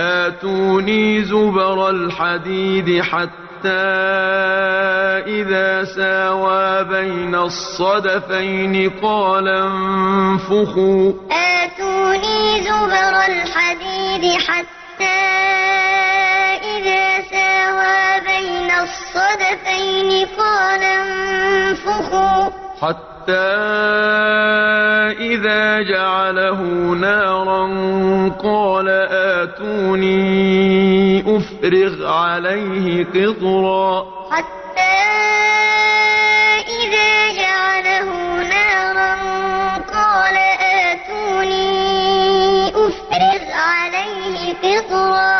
آتوني زبر الحديد حتى إذا ساوى بين الصدفين قال انفخوا. آتوني زبر الحديد حتى إذا ساوى بين الصدفين قال انفخوا. حتى إذا جعله نارا قال آتوني أفرغ عليه قطرا. حتى إذا جعله نارا قال آتوني أفرغ عليه قطرا.